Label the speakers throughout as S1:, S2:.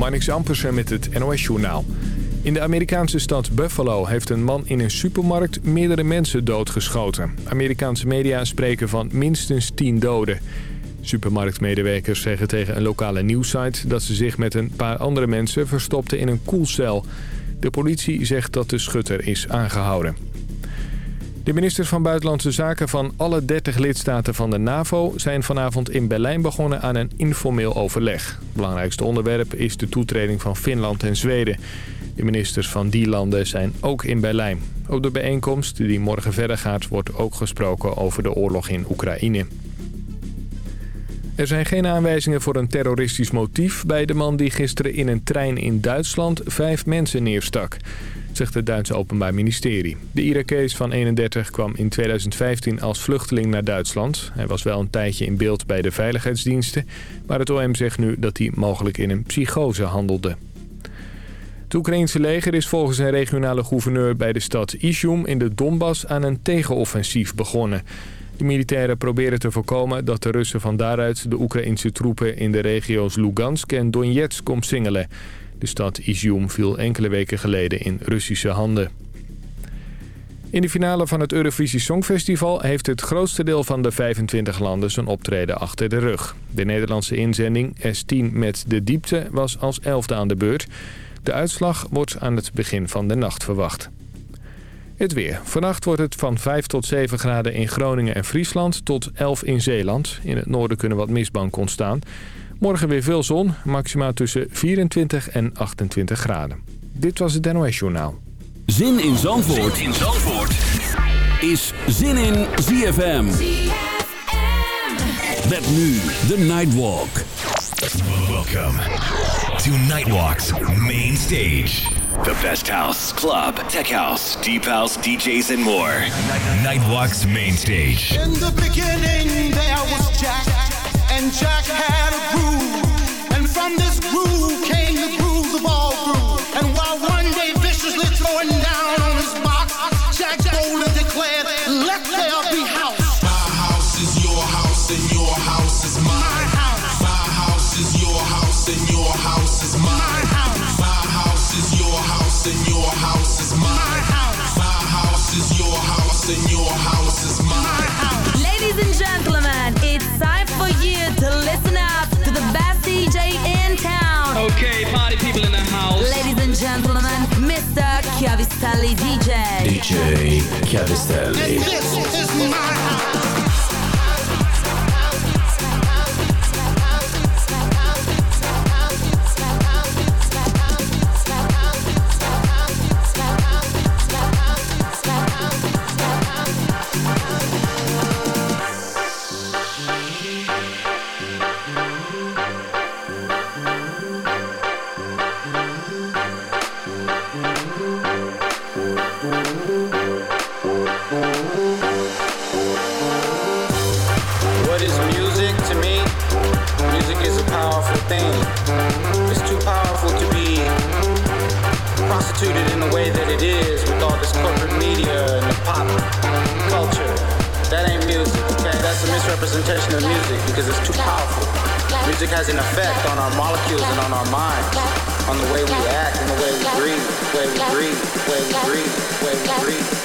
S1: Marnix Ampersen met het NOS-journaal. In de Amerikaanse stad Buffalo heeft een man in een supermarkt meerdere mensen doodgeschoten. Amerikaanse media spreken van minstens 10 doden. Supermarktmedewerkers zeggen tegen een lokale nieuwssite dat ze zich met een paar andere mensen verstopten in een koelcel. De politie zegt dat de schutter is aangehouden. De ministers van Buitenlandse Zaken van alle 30 lidstaten van de NAVO... zijn vanavond in Berlijn begonnen aan een informeel overleg. Het belangrijkste onderwerp is de toetreding van Finland en Zweden. De ministers van die landen zijn ook in Berlijn. Op de bijeenkomst, die morgen verder gaat, wordt ook gesproken over de oorlog in Oekraïne. Er zijn geen aanwijzingen voor een terroristisch motief bij de man die gisteren in een trein in Duitsland vijf mensen neerstak zegt het Duitse Openbaar Ministerie. De Irakees van 31 kwam in 2015 als vluchteling naar Duitsland. Hij was wel een tijdje in beeld bij de veiligheidsdiensten... maar het OM zegt nu dat hij mogelijk in een psychose handelde. Het Oekraïnse leger is volgens een regionale gouverneur bij de stad Izum in de Donbass aan een tegenoffensief begonnen. De militairen proberen te voorkomen dat de Russen van daaruit de Oekraïnse troepen in de regio's Lugansk en Donetsk omsingelen. De stad Izium viel enkele weken geleden in Russische handen. In de finale van het Eurovisie Songfestival heeft het grootste deel van de 25 landen zijn optreden achter de rug. De Nederlandse inzending S10 met de diepte was als elfde aan de beurt. De uitslag wordt aan het begin van de nacht verwacht. Het weer. Vannacht wordt het van 5 tot 7 graden in Groningen en Friesland tot 11 in Zeeland. In het noorden kunnen wat mistbank ontstaan. Morgen weer veel zon, maximaal tussen 24 en 28 graden. Dit was het NOS Journaal.
S2: Zin in Zandvoort, zin in Zandvoort. is Zin in ZFM. Met nu de Nightwalk.
S3: Welcome to Nightwalk's main stage. The best house, club, tech house, deep house, DJs and more. Nightwalk's main stage.
S4: In the beginning there was Jack. And Jack had a groove, and from this groove came
S5: Chiavistelli DJ.
S2: DJ Chiavistelli.
S6: Music because it's too powerful. Music has an effect on our molecules and on our minds, on the way we act and the way we breathe, the way we breathe, the way we breathe, the way we breathe,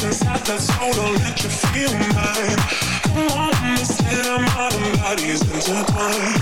S7: Inside the zone, let you feel mine. Come on, let's let our modern bodies
S3: intertwined.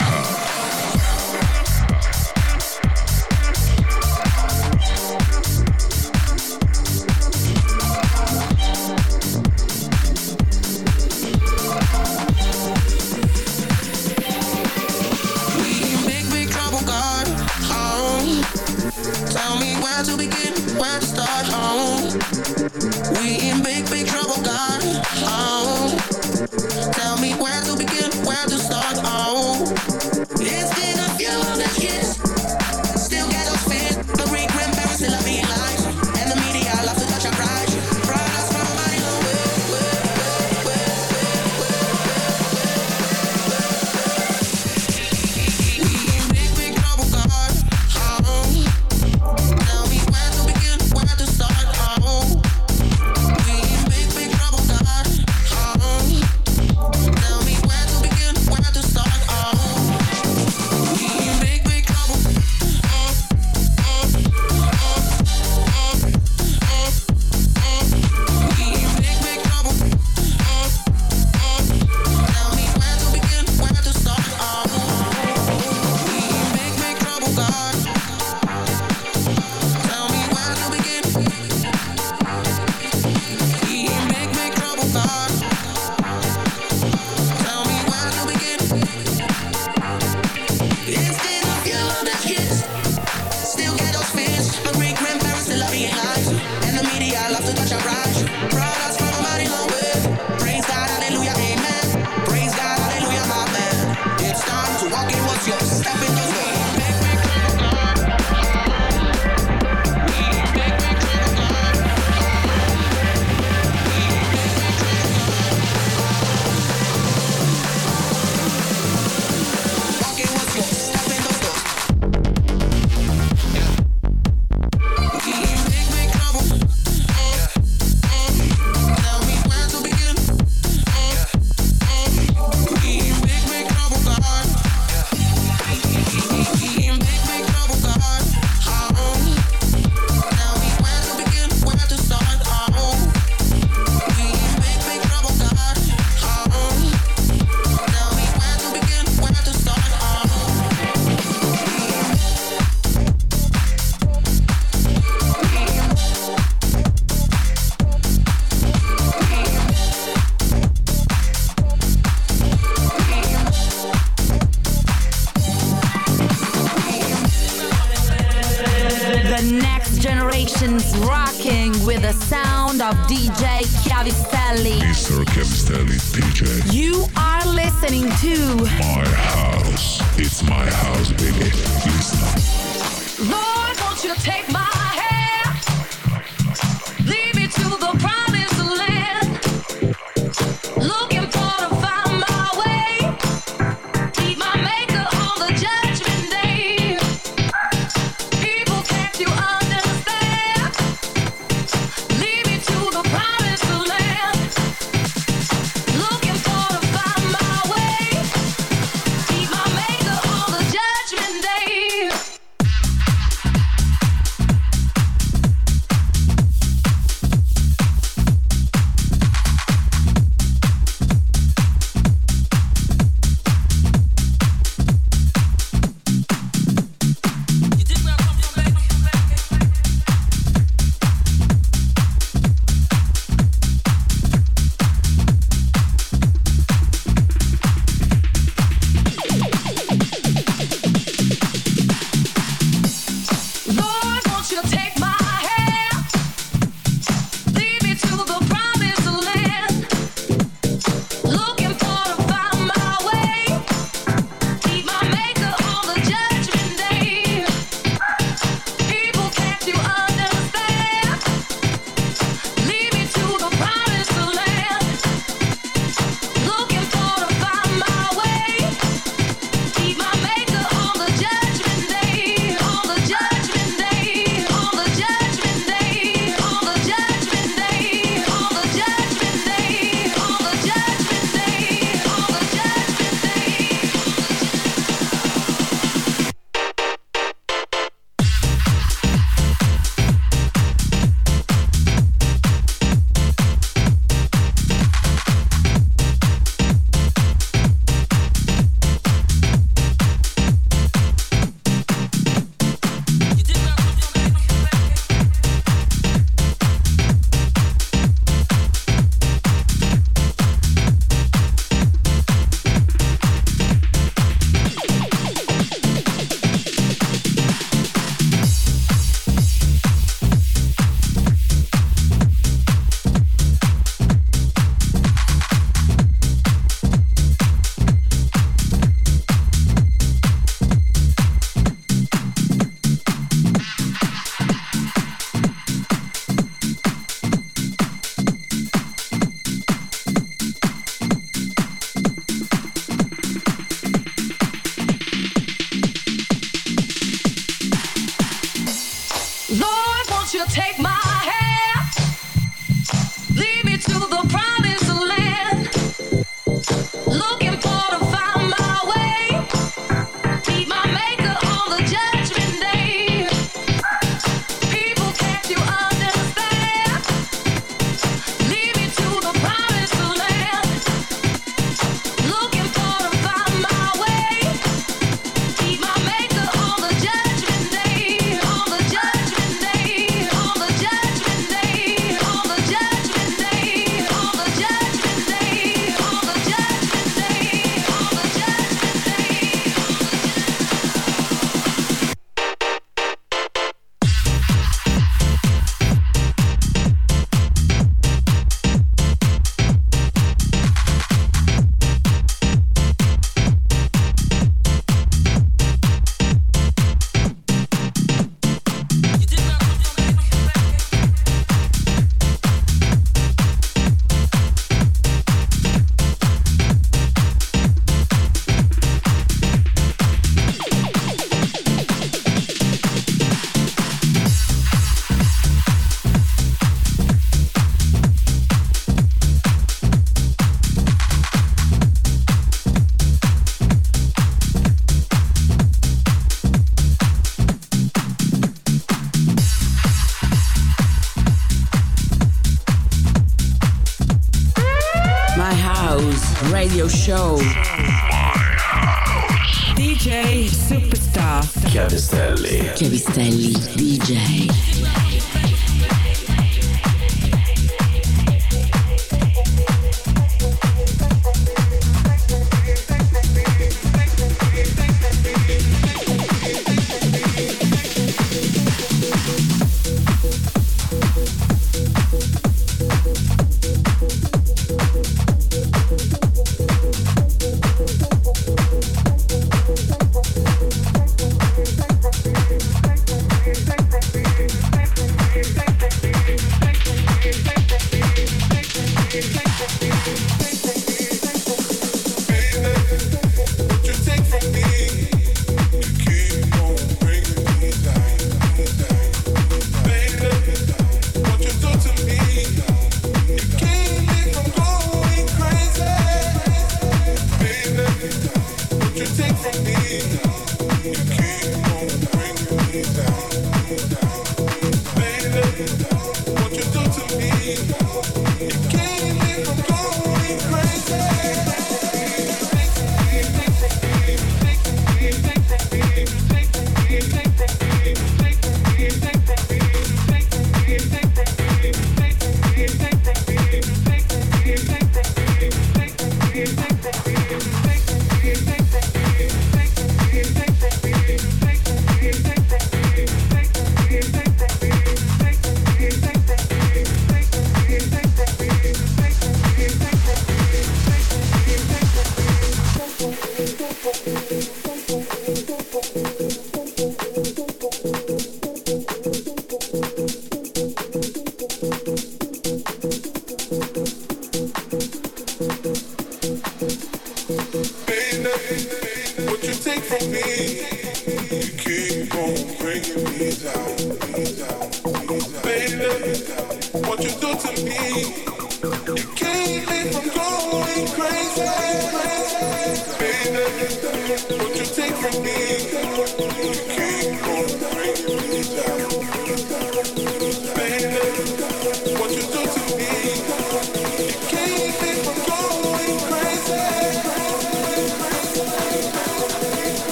S8: next
S9: generation's rocking with the sound of DJ
S5: Chiavistelli.
S8: Mr. Chiavistelli, DJ.
S5: You are listening to
S8: My House. It's my house, baby. Listen.
S7: Lord, won't you take my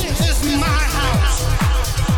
S7: It's just another break in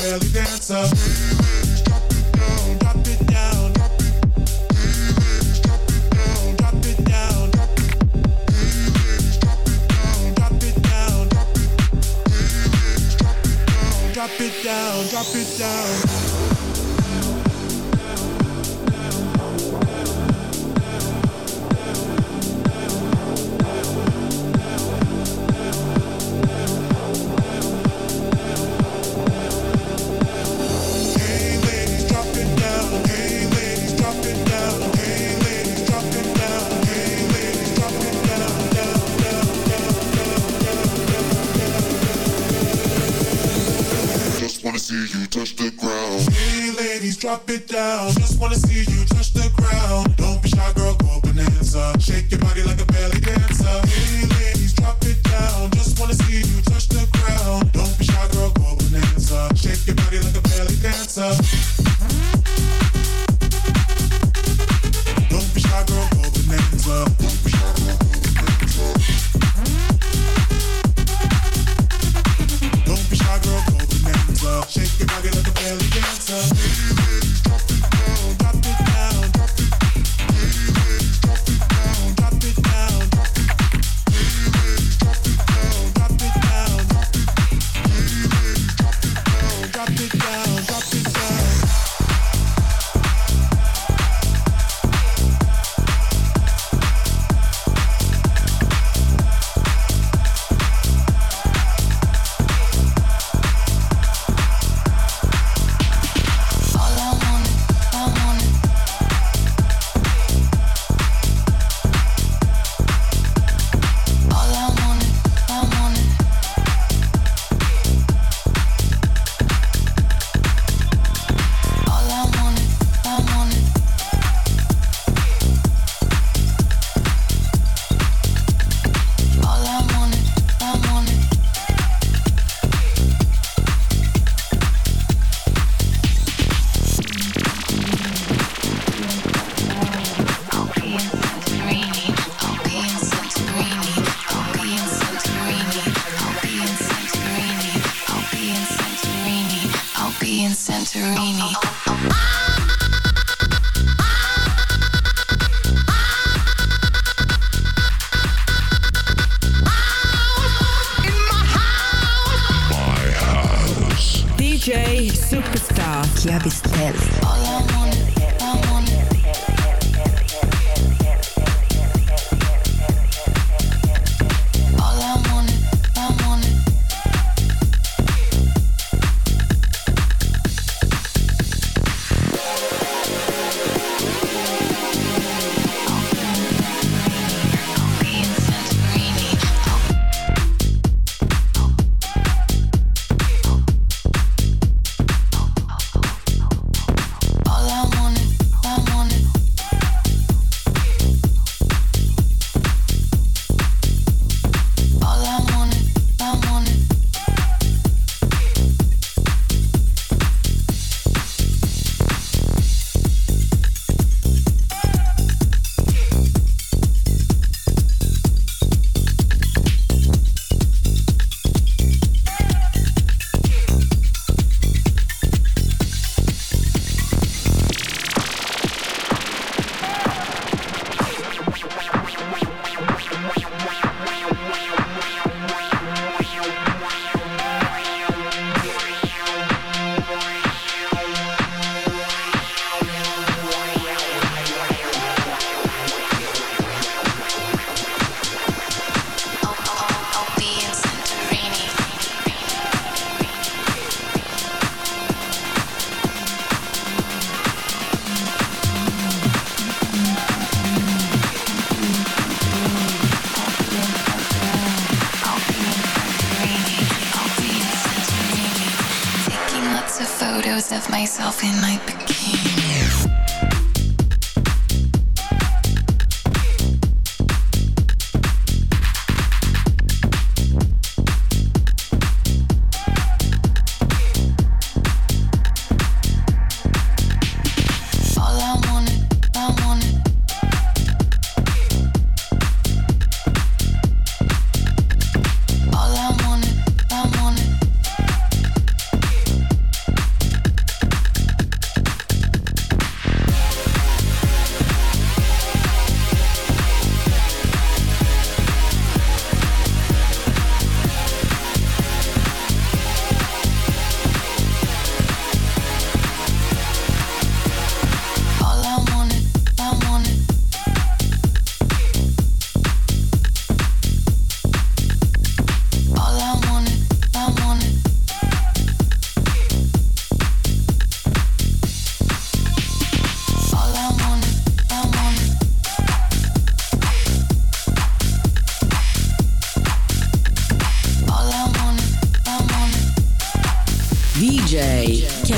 S10: Drop it down, drop it down, drop it. Drop it down, drop it down, drop it. Drop it down. Drop it down, drop it down. drop it down.
S11: Just wanna see you touch the ground.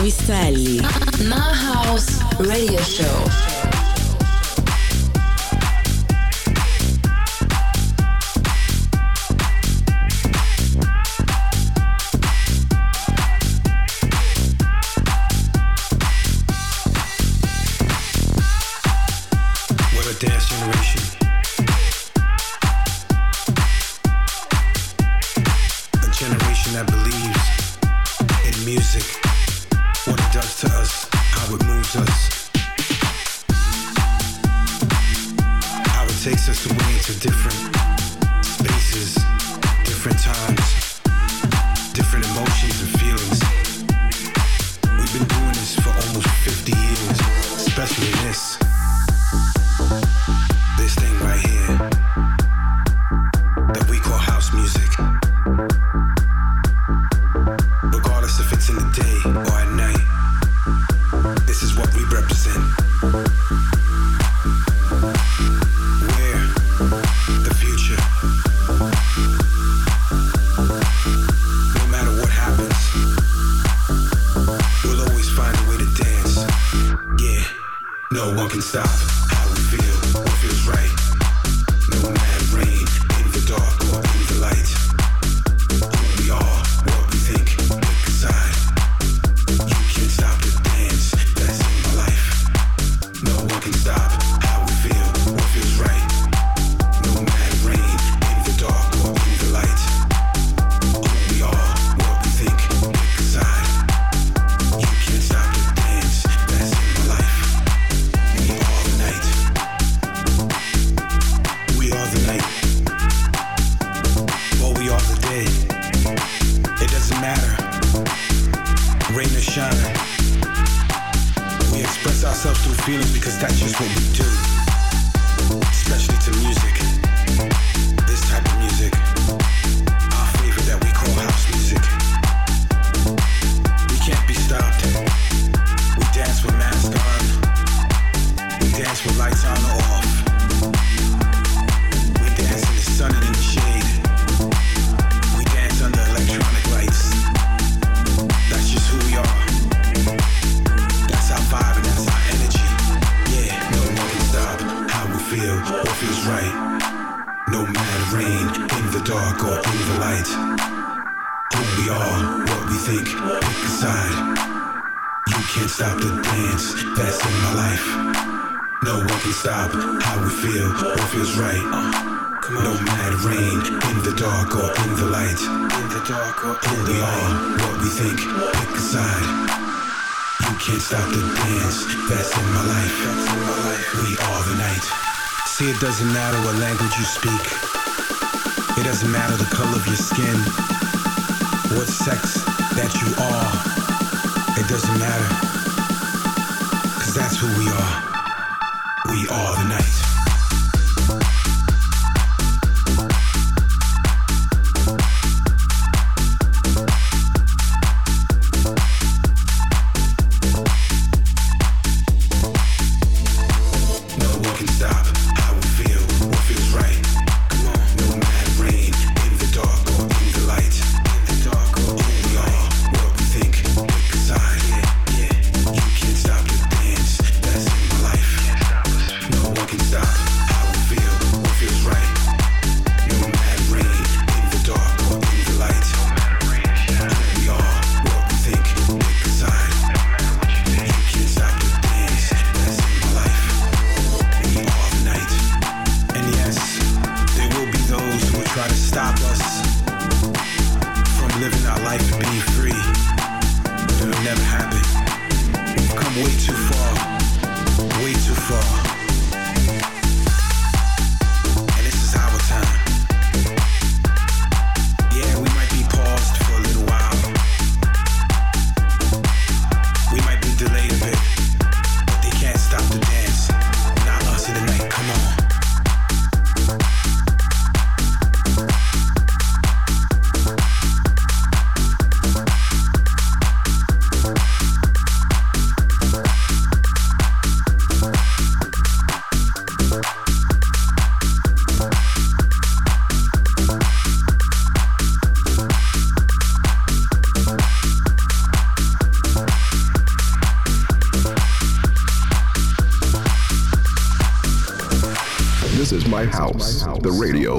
S10: with
S12: Sally.
S11: My House
S5: Radio Show.
S13: doesn't matter what language you speak.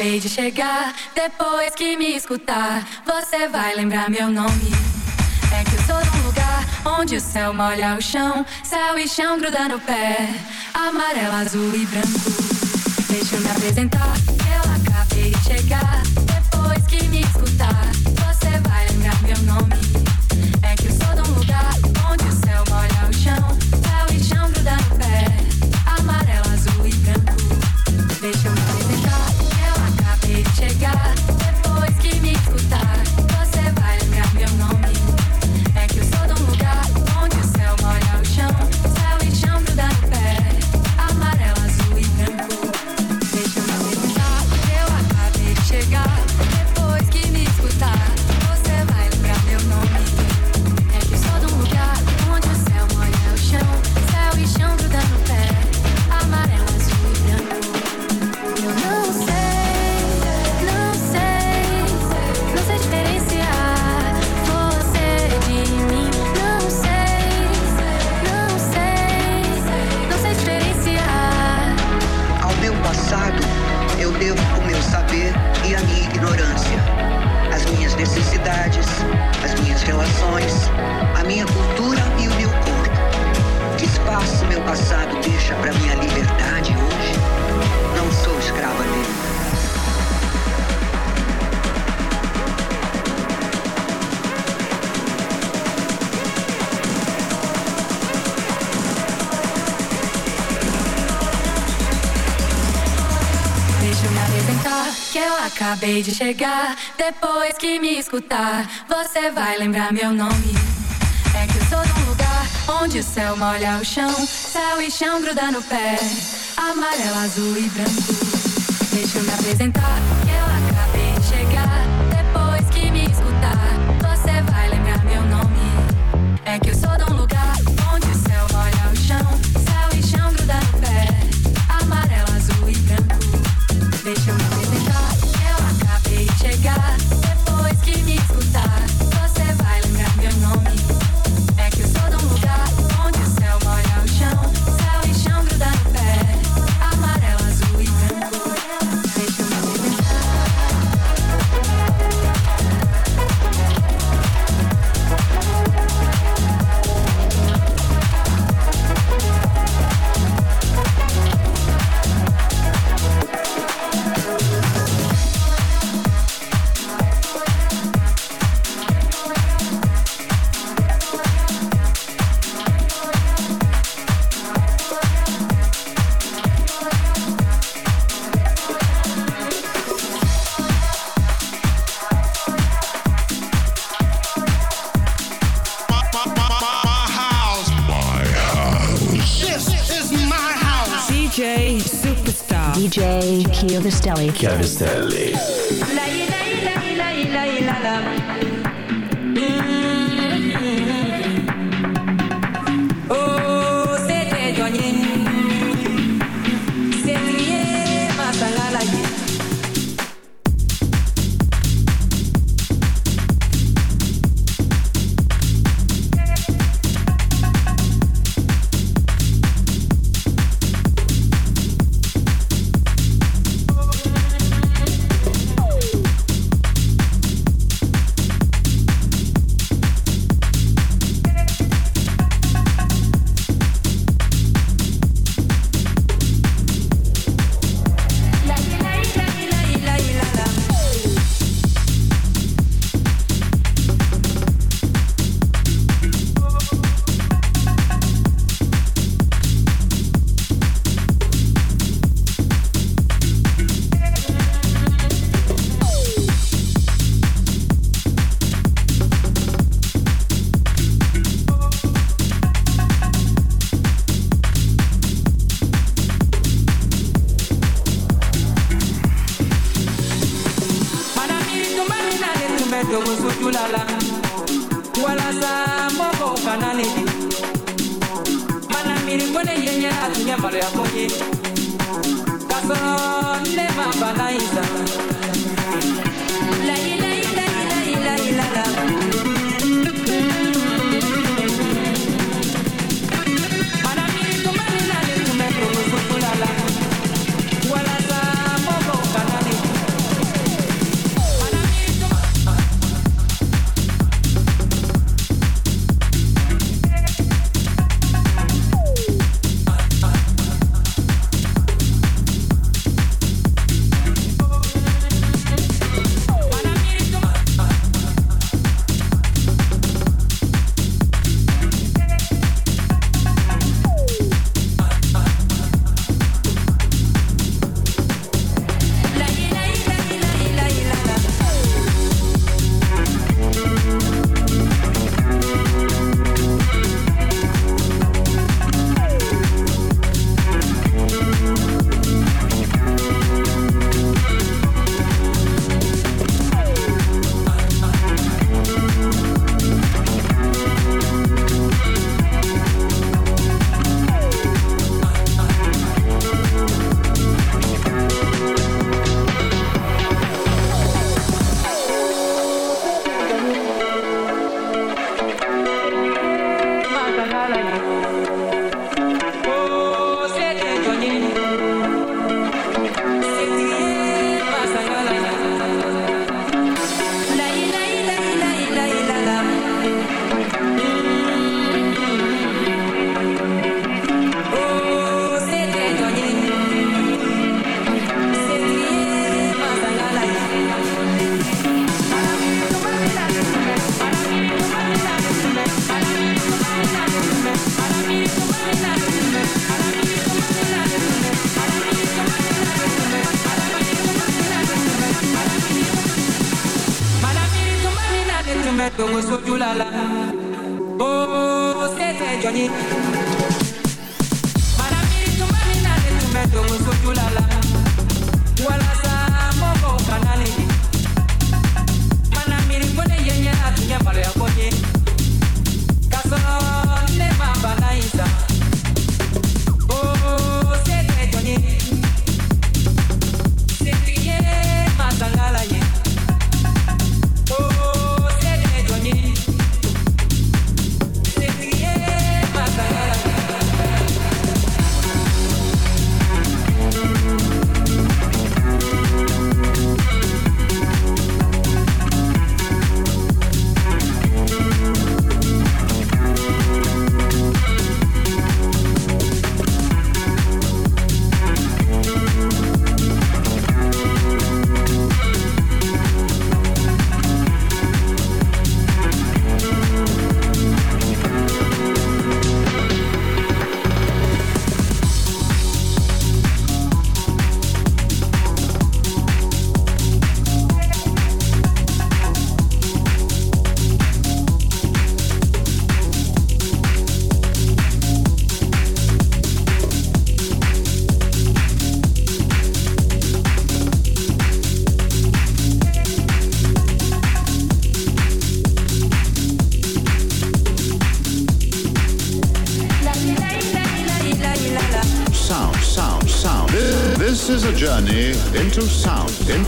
S14: Acabei de chegar, depois que me escutar, você vai lembrar meu nome. É que eu sou de um lugar onde o céu molha o chão, céu e chão gruda no pé, amarelo, azul e branco. Deixa eu me apresentar, eu acabei de chegar.
S15: emoções, a minha cultura e o meu corpo. Que espaço meu passado deixa para minha liberdade hoje?
S14: Acabei de chegar, depois que me escutar, você vai lembrar meu nome. É que eu sou de um lugar onde o céu molha o chão, céu e chão gruda no pé, amarelo, azul e branco. Deixa eu me apresentar.
S16: DJ
S17: Chiavistelli.
S7: Chiavistelli.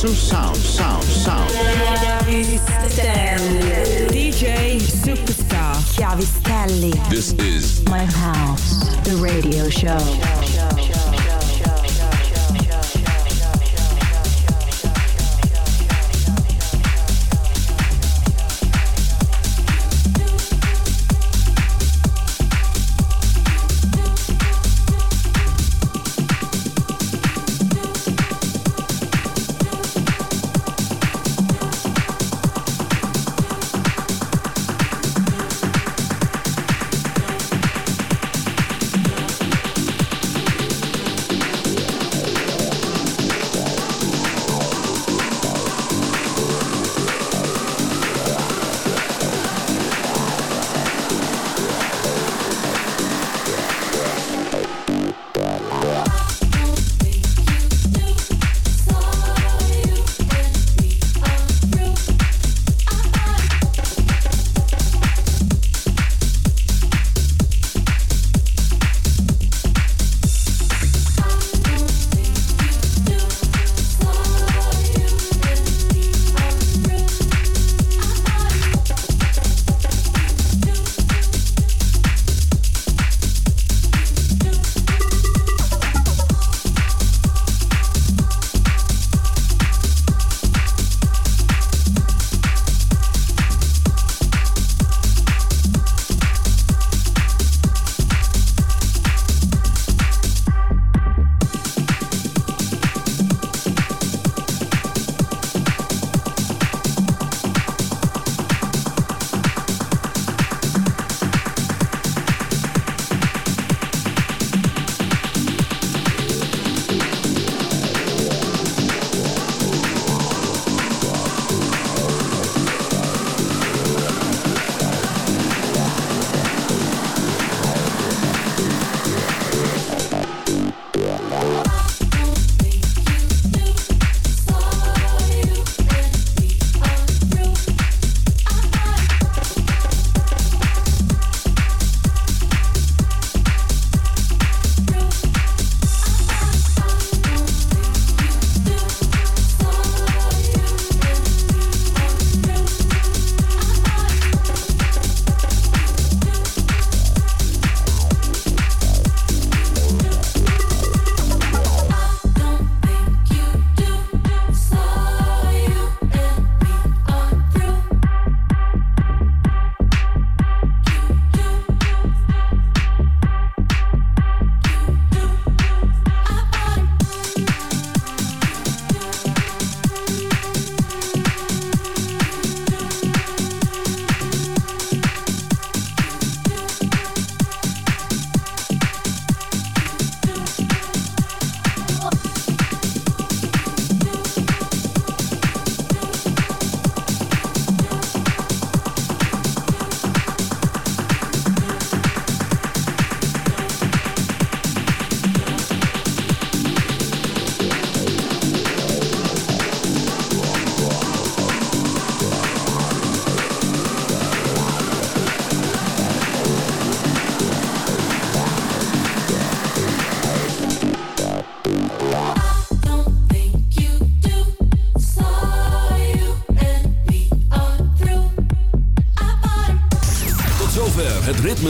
S18: Sound, into